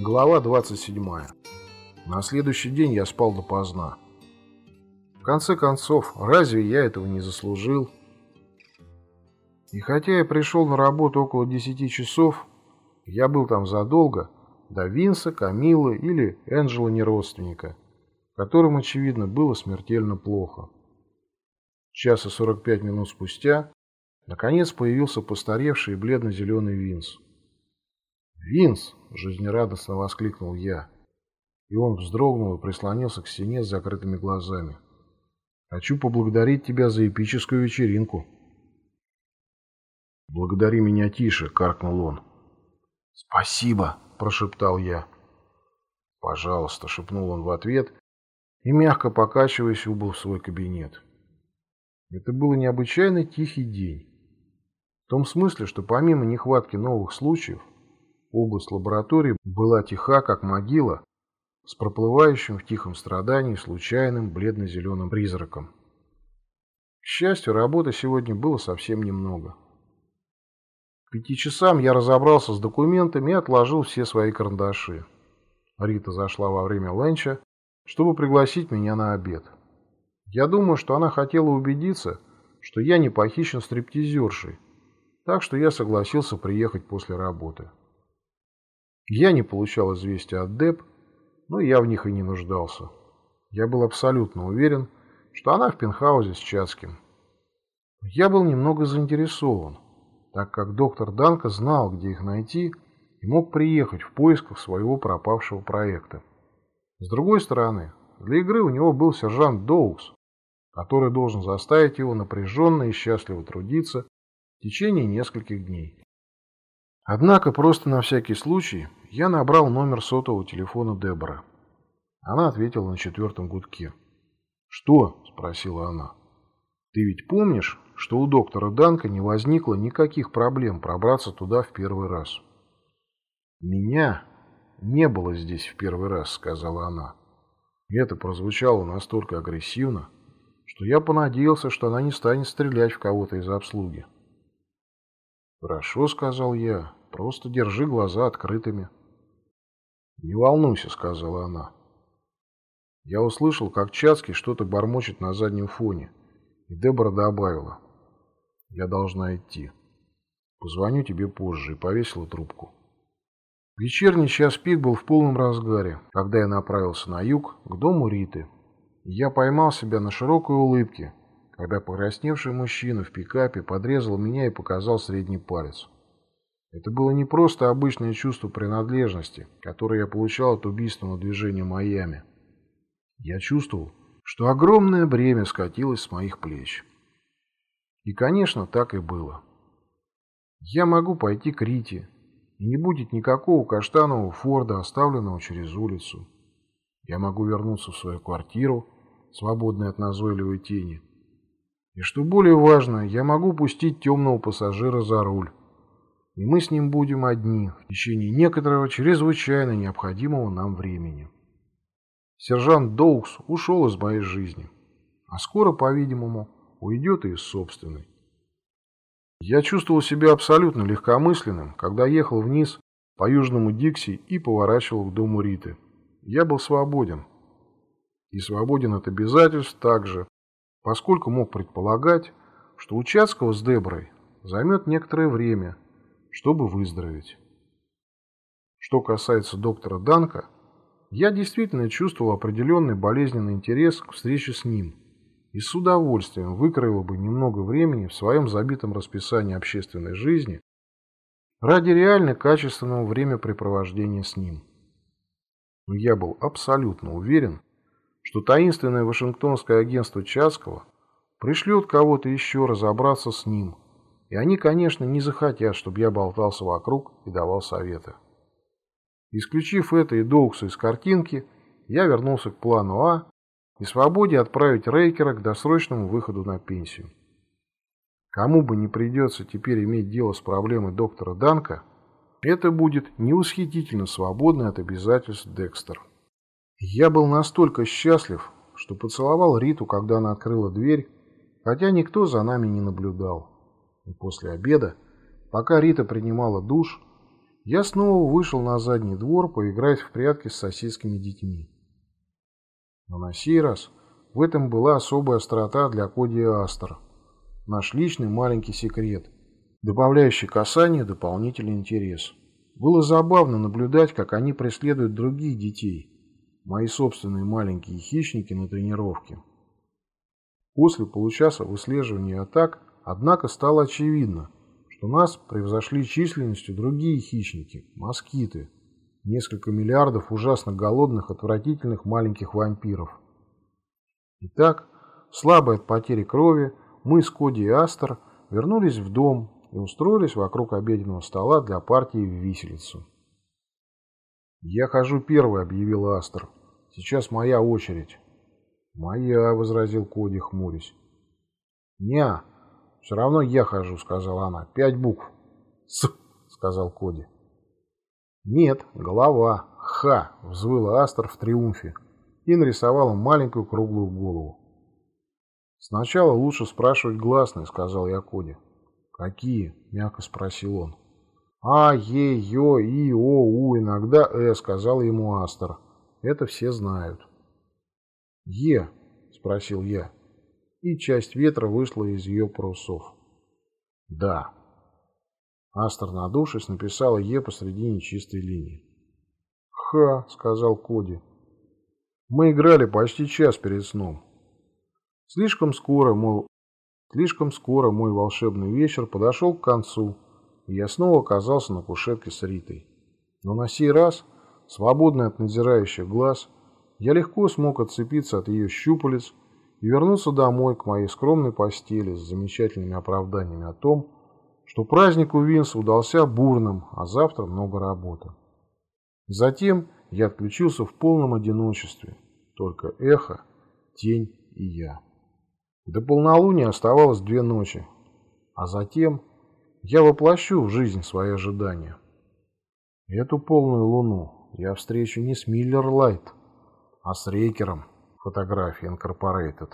Глава 27. На следующий день я спал допоздна. В конце концов, разве я этого не заслужил? И хотя я пришел на работу около 10 часов, я был там задолго до Винса, Камилы или Энджела неродственника, которым, очевидно, было смертельно плохо. Час и 45 минут спустя, наконец появился постаревший бледно-зеленый Винс. «Винс!» – жизнерадостно воскликнул я. И он вздрогнул и прислонился к стене с закрытыми глазами. «Хочу поблагодарить тебя за эпическую вечеринку». «Благодари меня тише!» – каркнул он. «Спасибо!» – прошептал я. «Пожалуйста!» – шепнул он в ответ и, мягко покачиваясь, убыл в свой кабинет. Это был необычайно тихий день. В том смысле, что помимо нехватки новых случаев, Область лаборатории была тиха, как могила, с проплывающим в тихом страдании случайным бледно-зеленым призраком. К счастью, работы сегодня было совсем немного. К пяти часам я разобрался с документами и отложил все свои карандаши. Рита зашла во время ленча, чтобы пригласить меня на обед. Я думаю, что она хотела убедиться, что я не похищен стриптизершей, так что я согласился приехать после работы. Я не получал известия от Деб, но я в них и не нуждался. Я был абсолютно уверен, что она в пентхаузе с Чацким. Я был немного заинтересован, так как доктор Данка знал, где их найти, и мог приехать в поисках своего пропавшего проекта. С другой стороны, для игры у него был сержант Доукс, который должен заставить его напряженно и счастливо трудиться в течение нескольких дней. Однако просто на всякий случай я набрал номер сотового телефона Дебора. Она ответила на четвертом гудке. «Что?» – спросила она. «Ты ведь помнишь, что у доктора Данка не возникло никаких проблем пробраться туда в первый раз?» «Меня не было здесь в первый раз», – сказала она. И это прозвучало настолько агрессивно, что я понадеялся, что она не станет стрелять в кого-то из обслуги. «Хорошо», — сказал я, — «просто держи глаза открытыми». «Не волнуйся», — сказала она. Я услышал, как Чацкий что-то бормочет на заднем фоне, и Дебора добавила. «Я должна идти. Позвоню тебе позже», и повесила трубку. Вечерний час пик был в полном разгаре, когда я направился на юг, к дому Риты. я поймал себя на широкой улыбке, когда покрасневший мужчина в пикапе подрезал меня и показал средний палец. Это было не просто обычное чувство принадлежности, которое я получал от убийственного движения Майами. Я чувствовал, что огромное бремя скатилось с моих плеч. И, конечно, так и было. Я могу пойти к Рите, и не будет никакого каштанового Форда, оставленного через улицу. Я могу вернуться в свою квартиру, свободной от назойливой тени, и что более важно, я могу пустить темного пассажира за руль. И мы с ним будем одни в течение некоторого чрезвычайно необходимого нам времени. Сержант Доукс ушел из моей жизни, а скоро, по-видимому, уйдет и из собственной. Я чувствовал себя абсолютно легкомысленным, когда ехал вниз по южному Дикси и поворачивал к дому Риты. Я был свободен. И свободен от обязательств также, поскольку мог предполагать, что участкового с Деброй займет некоторое время, чтобы выздороветь. Что касается доктора Данка, я действительно чувствовал определенный болезненный интерес к встрече с ним и с удовольствием выкроил бы немного времени в своем забитом расписании общественной жизни ради реально качественного времяпрепровождения с ним. Но я был абсолютно уверен, что таинственное Вашингтонское агентство Часкова пришлет кого-то еще разобраться с ним, и они, конечно, не захотят, чтобы я болтался вокруг и давал советы. Исключив это и Доукса из картинки, я вернулся к плану А и свободе отправить Рейкера к досрочному выходу на пенсию. Кому бы не придется теперь иметь дело с проблемой доктора Данка, это будет неусхитительно свободный от обязательств Декстер. Я был настолько счастлив, что поцеловал Риту, когда она открыла дверь, хотя никто за нами не наблюдал. И после обеда, пока Рита принимала душ, я снова вышел на задний двор поиграть в прятки с соседскими детьми. Но на сей раз в этом была особая острота для Коди Астер. Наш личный маленький секрет, добавляющий касанию дополнительный интерес. Было забавно наблюдать, как они преследуют других детей, мои собственные маленькие хищники на тренировке. После получаса выслеживания атак, однако, стало очевидно, что нас превзошли численностью другие хищники – москиты, несколько миллиардов ужасно голодных, отвратительных маленьких вампиров. Итак, слабые от потери крови, мы с Коди и Астер вернулись в дом и устроились вокруг обеденного стола для партии в виселицу. «Я хожу первый», — объявил Астер. «Сейчас моя очередь». «Моя», — возразил Коди, хмурясь. «Не, все равно я хожу», — сказала она. «Пять букв». «С», — сказал Коди. «Нет, голова. Ха!» — взвыла Астер в триумфе и нарисовала маленькую круглую голову. «Сначала лучше спрашивать гласные», — сказал я Коди. «Какие?» — мягко спросил он. «А, Е, Ё, И, О, У, иногда Э», — сказал ему Астер. «Это все знают». «Е?» — спросил я. И часть ветра вышла из ее парусов. «Да». Астер, надувшись, написала «Е» посредине чистой линии. «Ха», — сказал Коди. «Мы играли почти час перед сном. Слишком скоро, мой, слишком скоро мой волшебный вечер подошел к концу, и я снова оказался на кушетке с Ритой. Но на сей раз, свободный от надзирающих глаз, я легко смог отцепиться от ее щупалец и вернуться домой к моей скромной постели с замечательными оправданиями о том, что праздник у Винса удался бурным, а завтра много работы. Затем я отключился в полном одиночестве, только эхо, тень и я. До полнолуния оставалось две ночи, а затем я воплощу в жизнь свои ожидания. Эту полную луну я встречу не с Миллер Лайт, а с Рейкером фотографии Incorporated.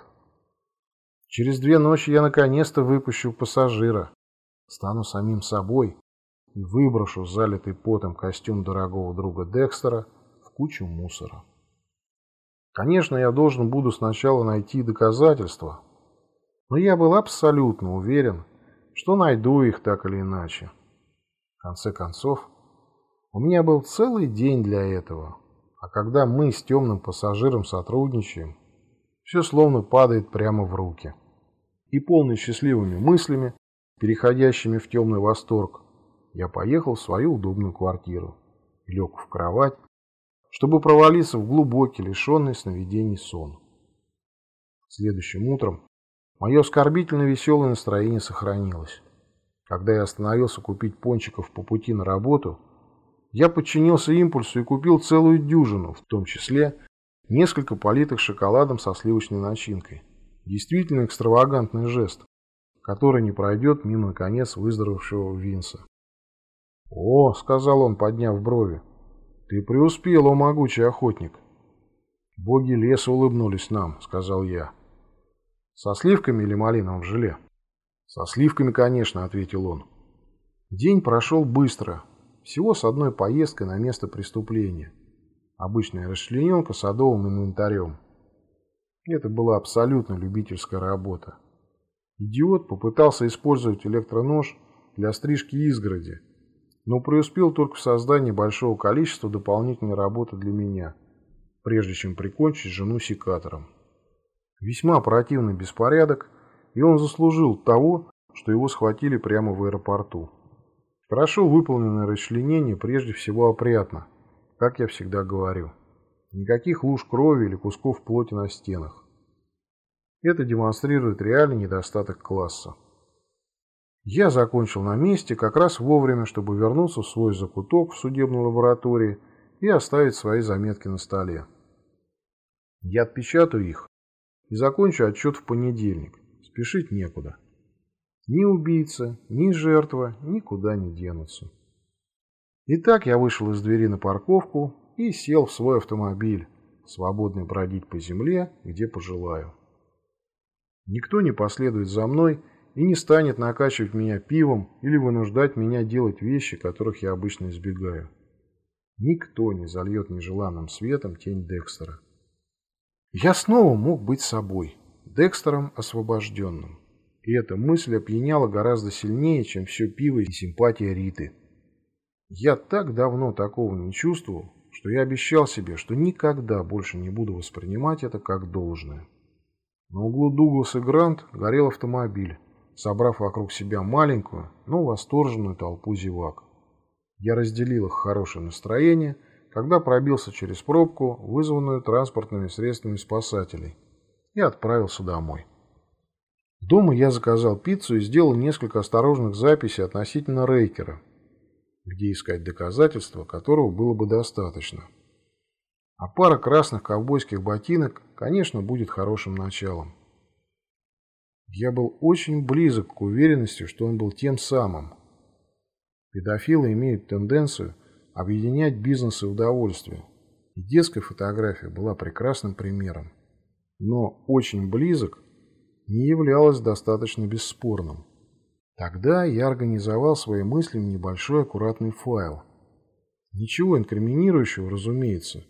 Через две ночи я наконец-то выпущу пассажира, стану самим собой и выброшу залитый потом костюм дорогого друга Декстера в кучу мусора. Конечно, я должен буду сначала найти доказательства, но я был абсолютно уверен, что найду их так или иначе. В конце концов, у меня был целый день для этого. А когда мы с темным пассажиром сотрудничаем, все словно падает прямо в руки. И полный счастливыми мыслями, переходящими в темный восторг, я поехал в свою удобную квартиру и лег в кровать, чтобы провалиться в глубокий, лишенный сновидений сон. Следующим утром мое оскорбительно веселое настроение сохранилось. Когда я остановился купить пончиков по пути на работу – я подчинился импульсу и купил целую дюжину, в том числе несколько политых шоколадом со сливочной начинкой. Действительно экстравагантный жест, который не пройдет мимо, наконец, выздоровевшего Винса. «О», — сказал он, подняв брови, — «ты преуспел, о могучий охотник». «Боги леса улыбнулись нам», — сказал я. «Со сливками или малиновым желе?» «Со сливками, конечно», — ответил он. День прошел быстро, всего с одной поездкой на место преступления. Обычная расчлененка садовым инвентарем. Это была абсолютно любительская работа. Идиот попытался использовать электронож для стрижки изгороди, но преуспел только в создании большого количества дополнительной работы для меня, прежде чем прикончить жену секатором. Весьма противный беспорядок, и он заслужил того, что его схватили прямо в аэропорту. Хорошо выполненное расчленение прежде всего опрятно, как я всегда говорю. Никаких луж крови или кусков плоти на стенах. Это демонстрирует реальный недостаток класса. Я закончил на месте как раз вовремя, чтобы вернуться в свой закуток в судебной лаборатории и оставить свои заметки на столе. Я отпечатаю их и закончу отчет в понедельник. Спешить некуда. Ни убийца, ни жертва никуда не денутся. Итак, я вышел из двери на парковку и сел в свой автомобиль, свободный бродить по земле, где пожелаю. Никто не последует за мной и не станет накачивать меня пивом или вынуждать меня делать вещи, которых я обычно избегаю. Никто не зальет нежеланным светом тень Декстера. Я снова мог быть собой, Декстером освобожденным. И эта мысль опьяняла гораздо сильнее, чем все пиво и симпатия Риты. Я так давно такого не чувствовал, что я обещал себе, что никогда больше не буду воспринимать это как должное. На углу Дуглас и Грант горел автомобиль, собрав вокруг себя маленькую, но восторженную толпу зевак. Я разделил их хорошее настроение, когда пробился через пробку, вызванную транспортными средствами спасателей, и отправился домой. Дома я заказал пиццу и сделал несколько осторожных записей относительно Рейкера, где искать доказательства, которого было бы достаточно. А пара красных ковбойских ботинок, конечно, будет хорошим началом. Я был очень близок к уверенности, что он был тем самым. Педофилы имеют тенденцию объединять бизнес и удовольствие. И детская фотография была прекрасным примером. Но очень близок не являлось достаточно бесспорным. Тогда я организовал свои мысли в небольшой аккуратный файл. Ничего инкриминирующего, разумеется,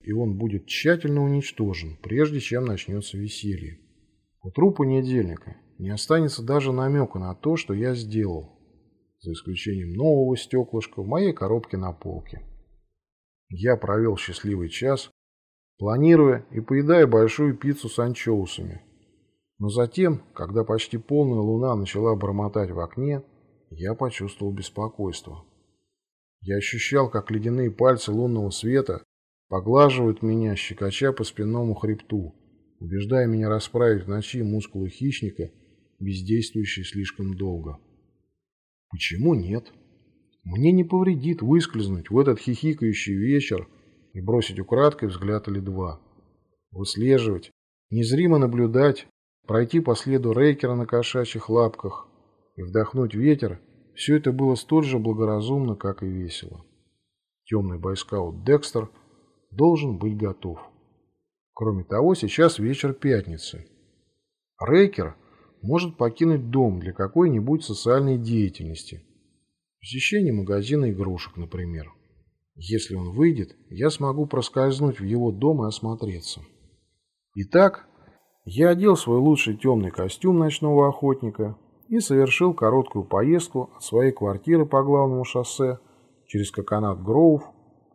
и он будет тщательно уничтожен, прежде чем начнется веселье. У трупа понедельника не останется даже намека на то, что я сделал, за исключением нового стеклышка в моей коробке на полке. Я провел счастливый час, планируя и поедая большую пиццу с анчоусами. Но затем, когда почти полная луна начала бормотать в окне, я почувствовал беспокойство. Я ощущал, как ледяные пальцы лунного света поглаживают меня, щекоча по спинному хребту, убеждая меня расправить в ночи мускулы хищника, бездействующие слишком долго. Почему нет? Мне не повредит выскользнуть в этот хихикающий вечер и бросить украдкой взгляд или два. Выслеживать, незримо наблюдать, пройти по следу Рейкера на кошачьих лапках и вдохнуть ветер, все это было столь же благоразумно, как и весело. Темный бойскаут Декстер должен быть готов. Кроме того, сейчас вечер пятницы. Рейкер может покинуть дом для какой-нибудь социальной деятельности. Посещение магазина игрушек, например. Если он выйдет, я смогу проскользнуть в его дом и осмотреться. Итак, я одел свой лучший темный костюм ночного охотника и совершил короткую поездку от своей квартиры по главному шоссе через Коконат Гроув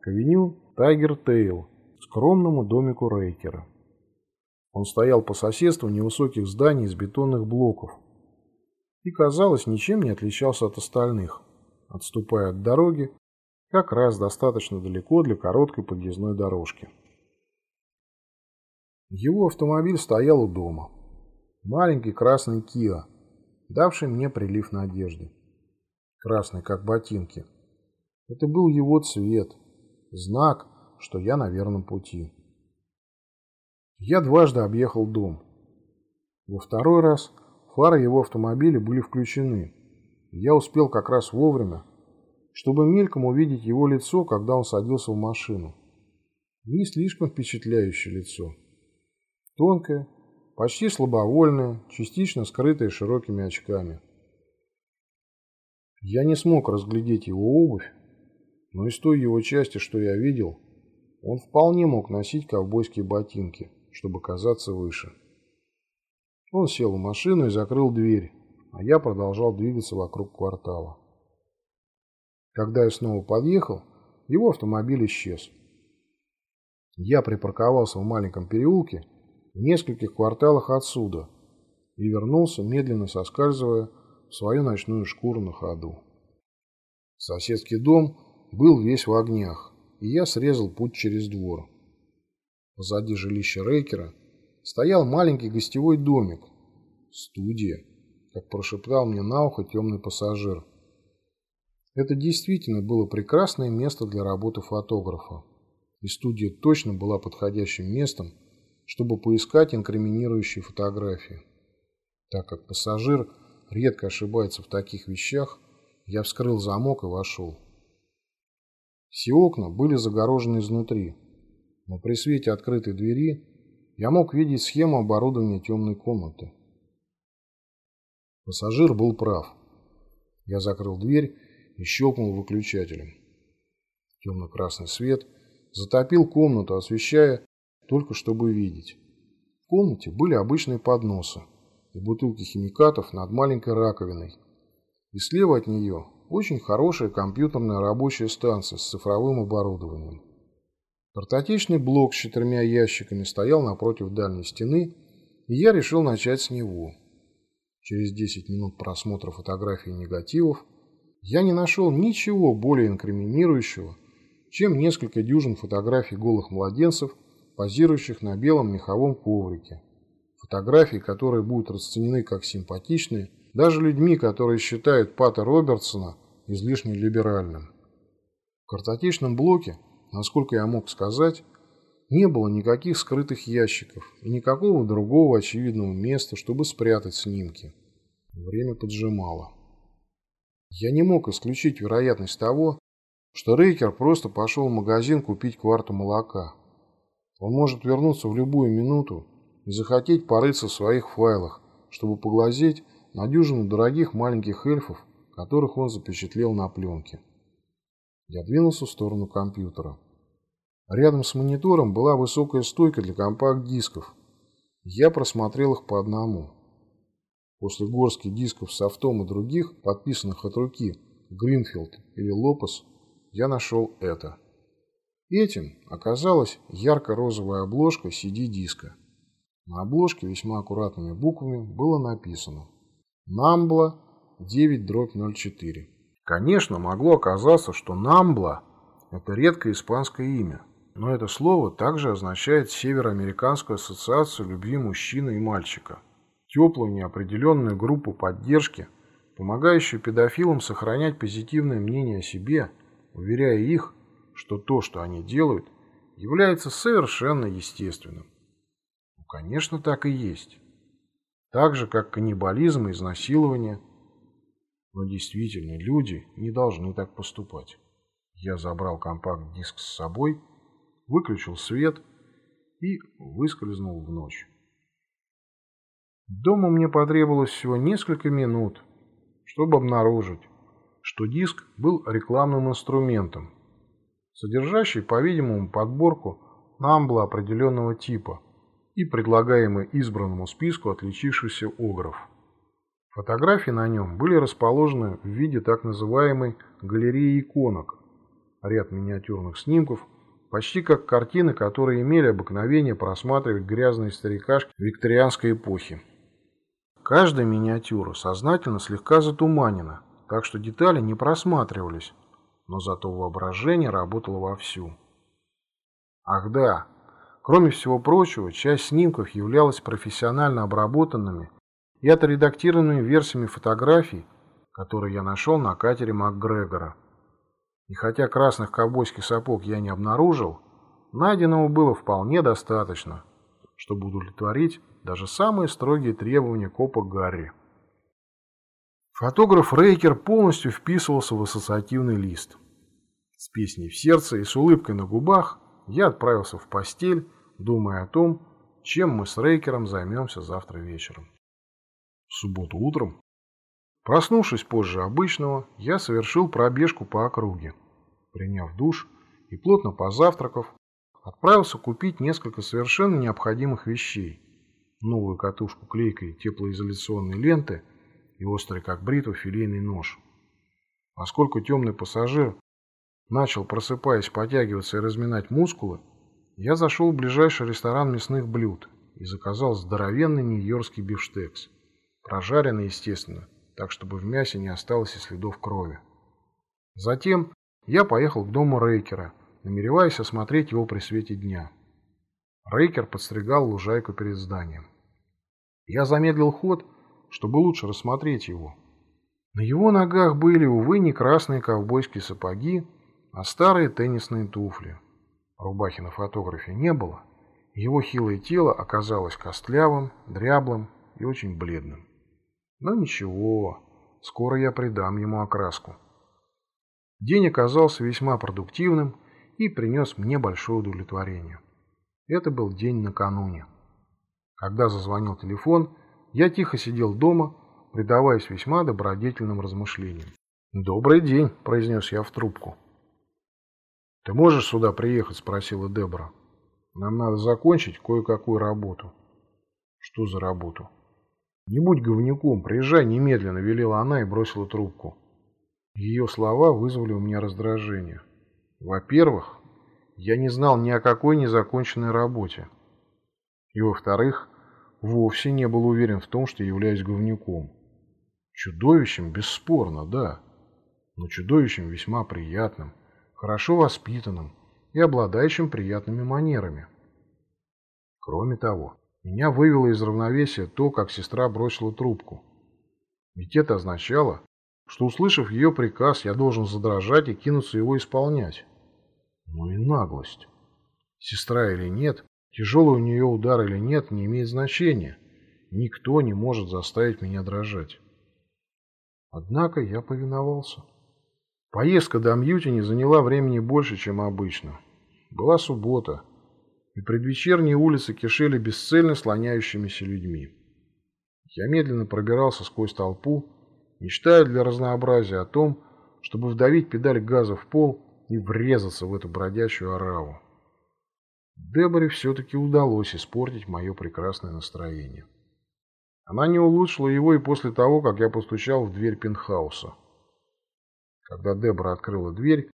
к авеню Тайгер Тейл, скромному домику Рейкера. Он стоял по соседству невысоких зданий из бетонных блоков и, казалось, ничем не отличался от остальных, отступая от дороги как раз достаточно далеко для короткой подъездной дорожки. Его автомобиль стоял у дома. Маленький красный Киа, давший мне прилив надежды. Красный, как ботинки. Это был его цвет, знак, что я на верном пути. Я дважды объехал дом. Во второй раз фары его автомобиля были включены. Я успел как раз вовремя, чтобы мельком увидеть его лицо, когда он садился в машину. Не слишком впечатляющее лицо. Тонкое, почти слабовольное, частично скрытое широкими очками. Я не смог разглядеть его обувь, но из той его части, что я видел, он вполне мог носить ковбойские ботинки, чтобы казаться выше. Он сел в машину и закрыл дверь, а я продолжал двигаться вокруг квартала. Когда я снова подъехал, его автомобиль исчез. Я припарковался в маленьком переулке в нескольких кварталах отсюда и вернулся, медленно соскальзывая в свою ночную шкуру на ходу. Соседский дом был весь в огнях, и я срезал путь через двор. Позади жилища Рейкера стоял маленький гостевой домик, студия, как прошептал мне на ухо темный пассажир – это действительно было прекрасное место для работы фотографа, и студия точно была подходящим местом, чтобы поискать инкриминирующие фотографии. Так как пассажир редко ошибается в таких вещах, я вскрыл замок и вошел. Все окна были загорожены изнутри, но при свете открытой двери я мог видеть схему оборудования темной комнаты. Пассажир был прав. Я закрыл дверь и щелкнул выключателем. Темно-красный свет затопил комнату, освещая только чтобы видеть. В комнате были обычные подносы и бутылки химикатов над маленькой раковиной. И слева от нее очень хорошая компьютерная рабочая станция с цифровым оборудованием. Картотечный блок с четырьмя ящиками стоял напротив дальней стены, и я решил начать с него. Через 10 минут просмотра фотографий и негативов я не нашел ничего более инкриминирующего, чем несколько дюжин фотографий голых младенцев, позирующих на белом меховом коврике. Фотографии, которые будут расценены как симпатичные, даже людьми, которые считают Пата Робертсона излишне либеральным. В картотечном блоке Насколько я мог сказать, не было никаких скрытых ящиков и никакого другого очевидного места, чтобы спрятать снимки. Время поджимало. Я не мог исключить вероятность того, что Рейкер просто пошел в магазин купить кварту молока. Он может вернуться в любую минуту и захотеть порыться в своих файлах, чтобы поглазеть на дюжину дорогих маленьких эльфов, которых он запечатлел на пленке. Я двинулся в сторону компьютера. Рядом с монитором была высокая стойка для компакт-дисков. Я просмотрел их по одному. После горстки дисков с автом и других, подписанных от руки Гринфилд или Лопес, я нашел это. Этим оказалась ярко-розовая обложка CD-диска. На обложке весьма аккуратными буквами было написано «Намбла 9-04». Конечно, могло оказаться, что Намбла – это редкое испанское имя – но это слово также означает Североамериканскую ассоциацию любви мужчины и мальчика. Теплую неопределенную группу поддержки, помогающую педофилам сохранять позитивное мнение о себе, уверяя их, что то, что они делают, является совершенно естественным. Ну, конечно, так и есть. Так же, как каннибализм и изнасилование. Но действительно, люди не должны так поступать. Я забрал компакт-диск с собой выключил свет и выскользнул в ночь. Дома мне потребовалось всего несколько минут, чтобы обнаружить, что диск был рекламным инструментом, содержащий, по-видимому, подборку намбла определенного типа и предлагаемый избранному списку отличившихся огров. Фотографии на нем были расположены в виде так называемой галереи иконок, ряд миниатюрных снимков почти как картины, которые имели обыкновение просматривать грязные старикашки викторианской эпохи. Каждая миниатюра сознательно слегка затуманена, так что детали не просматривались, но зато воображение работало вовсю. Ах да, кроме всего прочего, часть снимков являлась профессионально обработанными и отредактированными версиями фотографий, которые я нашел на катере МакГрегора. И хотя красных ковбойских сапог я не обнаружил, найденного было вполне достаточно, чтобы удовлетворить даже самые строгие требования копа Гарри. Фотограф Рейкер полностью вписывался в ассоциативный лист. С песней в сердце и с улыбкой на губах я отправился в постель, думая о том, чем мы с Рейкером займемся завтра вечером. В субботу утром Проснувшись позже обычного, я совершил пробежку по округе. Приняв душ и плотно позавтракав, отправился купить несколько совершенно необходимых вещей. Новую катушку клейкой теплоизоляционной ленты и острый как бритва филейный нож. Поскольку темный пассажир начал, просыпаясь, потягиваться и разминать мускулы, я зашел в ближайший ресторан мясных блюд и заказал здоровенный нью-йоркский бифштекс. Прожаренный, естественно, так чтобы в мясе не осталось и следов крови. Затем я поехал к дому Рейкера, намереваясь осмотреть его при свете дня. Рейкер подстригал лужайку перед зданием. Я замедлил ход, чтобы лучше рассмотреть его. На его ногах были, увы, не красные ковбойские сапоги, а старые теннисные туфли. Рубахи на фотографии не было. Его хилое тело оказалось костлявым, дряблым и очень бледным. Но ничего, скоро я придам ему окраску. День оказался весьма продуктивным и принес мне большое удовлетворение. Это был день накануне. Когда зазвонил телефон, я тихо сидел дома, предаваясь весьма добродетельным размышлениям. «Добрый день», — произнес я в трубку. «Ты можешь сюда приехать?» — спросила Дебора. «Нам надо закончить кое-какую работу». «Что за работу?» «Не будь говнюком, приезжай немедленно», — велела она и бросила трубку. Ее слова вызвали у меня раздражение. Во-первых, я не знал ни о какой незаконченной работе. И во-вторых, вовсе не был уверен в том, что являюсь говнюком. Чудовищем, бесспорно, да, но чудовищем весьма приятным, хорошо воспитанным и обладающим приятными манерами. Кроме того, меня вывело из равновесия то, как сестра бросила трубку. Ведь это означало, что, услышав ее приказ, я должен задрожать и кинуться его исполнять. Ну и наглость. Сестра или нет, тяжелый у нее удар или нет, не имеет значения. Никто не может заставить меня дрожать. Однако я повиновался. Поездка до Мьютини заняла времени больше, чем обычно. Была суббота, и предвечерние улицы кишели бесцельно слоняющимися людьми. Я медленно пробирался сквозь толпу, мечтая для разнообразия о том, чтобы вдавить педаль газа в пол и врезаться в эту бродячую ораву. Деборе все-таки удалось испортить мое прекрасное настроение. Она не улучшила его и после того, как я постучал в дверь пентхауса. Когда Дебора открыла дверь,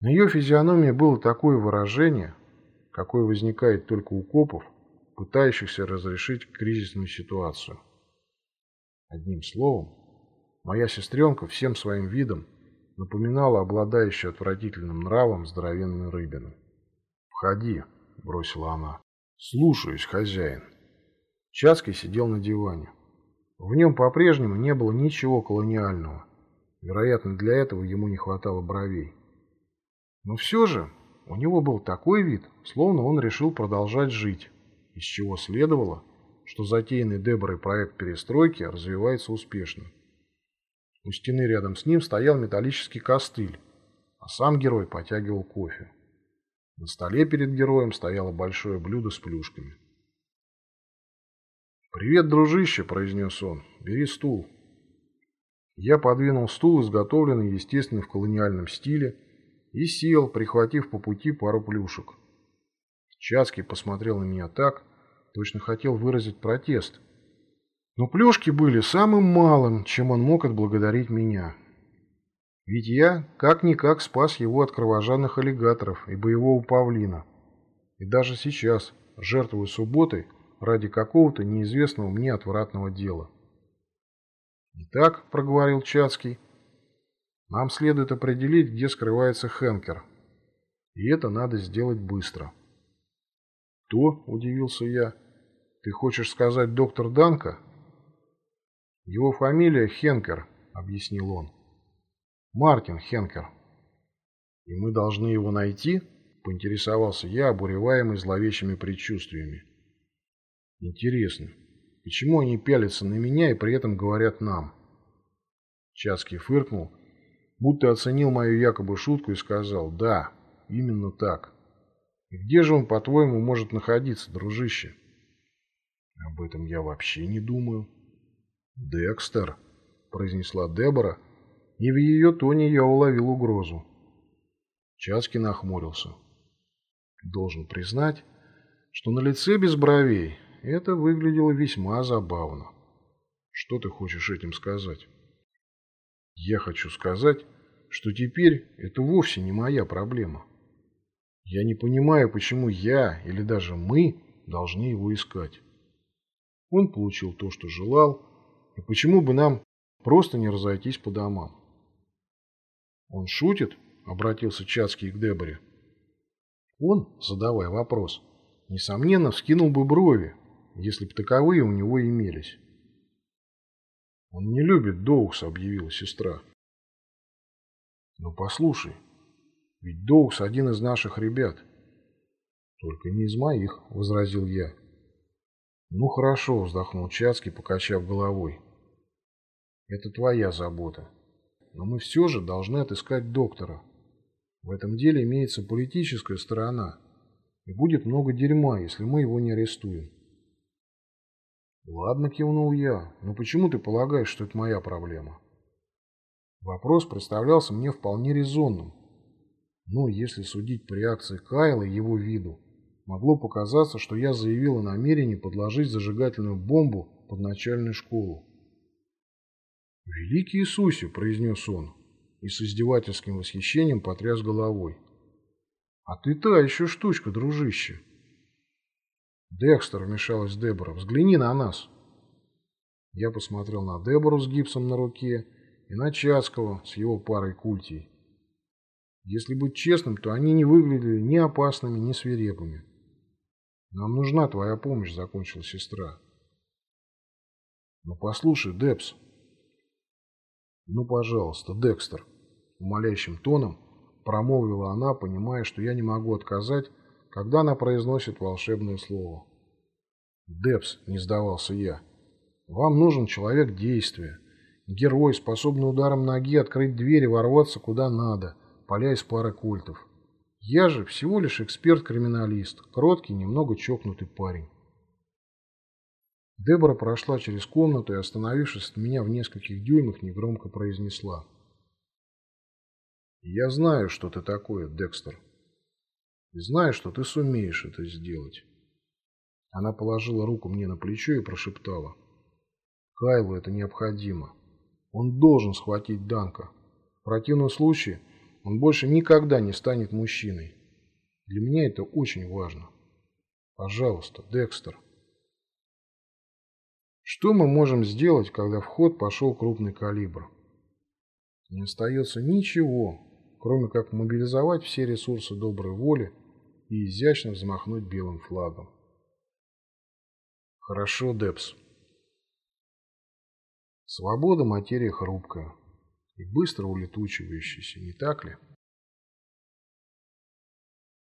на ее физиономии было такое выражение, какое возникает только у копов, пытающихся разрешить кризисную ситуацию. Одним словом, моя сестренка всем своим видом напоминала обладающую отвратительным нравом здоровенную рыбину. «Входи», — бросила она. «Слушаюсь, хозяин». Чацкий сидел на диване. В нем по-прежнему не было ничего колониального. Вероятно, для этого ему не хватало бровей. Но все же у него был такой вид, словно он решил продолжать жить, из чего следовало, что затеянный Деборой проект перестройки развивается успешно. У стены рядом с ним стоял металлический костыль, а сам герой потягивал кофе. На столе перед героем стояло большое блюдо с плюшками. «Привет, дружище!» – произнес он. «Бери стул». Я подвинул стул, изготовленный, естественно, в колониальном стиле, и сел, прихватив по пути пару плюшек. Чацкий посмотрел на меня так, точно хотел выразить протест – но плюшки были самым малым, чем он мог отблагодарить меня. Ведь я как-никак спас его от кровожадных аллигаторов и боевого павлина. И даже сейчас жертвую субботой ради какого-то неизвестного мне отвратного дела. «Итак», — проговорил Чацкий, — «нам следует определить, где скрывается Хенкер. И это надо сделать быстро». «Кто?» — удивился я. «Ты хочешь сказать доктор Данка?» «Его фамилия Хенкер», — объяснил он. «Мартин Хенкер». «И мы должны его найти?» — поинтересовался я, обуреваемый зловещими предчувствиями. «Интересно, почему они пялятся на меня и при этом говорят нам?» Чацкий фыркнул, будто оценил мою якобы шутку и сказал «Да, именно так». «И где же он, по-твоему, может находиться, дружище?» «Об этом я вообще не думаю». «Декстер», — произнесла Дебора, и в ее тоне я уловил угрозу. Часки нахмурился. Должен признать, что на лице без бровей это выглядело весьма забавно. Что ты хочешь этим сказать? Я хочу сказать, что теперь это вовсе не моя проблема. Я не понимаю, почему я или даже мы должны его искать. Он получил то, что желал, и почему бы нам просто не разойтись по домам? Он шутит? Обратился Чацкий к Деборе. Он, задавая вопрос, несомненно, вскинул бы брови, если бы таковые у него имелись. «Он не любит Доукса», — объявила сестра. «Ну послушай, ведь Доукс один из наших ребят». «Только не из моих», — возразил я. «Ну хорошо», — вздохнул Чацкий, покачав головой. «Это твоя забота. Но мы все же должны отыскать доктора. В этом деле имеется политическая сторона, и будет много дерьма, если мы его не арестуем». Ладно, кивнул я, но почему ты полагаешь, что это моя проблема? Вопрос представлялся мне вполне резонным. Но если судить по реакции Кайла и его виду, могло показаться, что я заявил о намерении подложить зажигательную бомбу под начальную школу. «Великий Иисусе!» – произнес он и с издевательским восхищением потряс головой. «А ты та еще штучка, дружище!» «Декстер», – вмешалась Дебора, – «взгляни на нас!» Я посмотрел на Дебору с гипсом на руке и на Чацкого с его парой культей. Если быть честным, то они не выглядели ни опасными, ни свирепыми. «Нам нужна твоя помощь», — закончила сестра. «Ну послушай, Депс». «Ну, пожалуйста, Декстер», — умоляющим тоном промолвила она, понимая, что я не могу отказать, когда она произносит волшебное слово. «Депс», — не сдавался я, — «вам нужен человек действия, герой, способный ударом ноги открыть дверь и ворваться куда надо, поля из пары культов». Я же всего лишь эксперт-криминалист, кроткий, немного чокнутый парень. Дебора прошла через комнату и, остановившись от меня в нескольких дюймах, негромко произнесла. «Я знаю, что ты такое, Декстер. И знаю, что ты сумеешь это сделать». Она положила руку мне на плечо и прошептала. «Кайлу это необходимо. Он должен схватить Данка. В противном случае он больше никогда не станет мужчиной. Для меня это очень важно. Пожалуйста, Декстер. Что мы можем сделать, когда в ход пошел крупный калибр? Не остается ничего, кроме как мобилизовать все ресурсы доброй воли и изящно взмахнуть белым флагом. Хорошо, Депс. Свобода – материя хрупкая и быстро улетучивающийся, не так ли?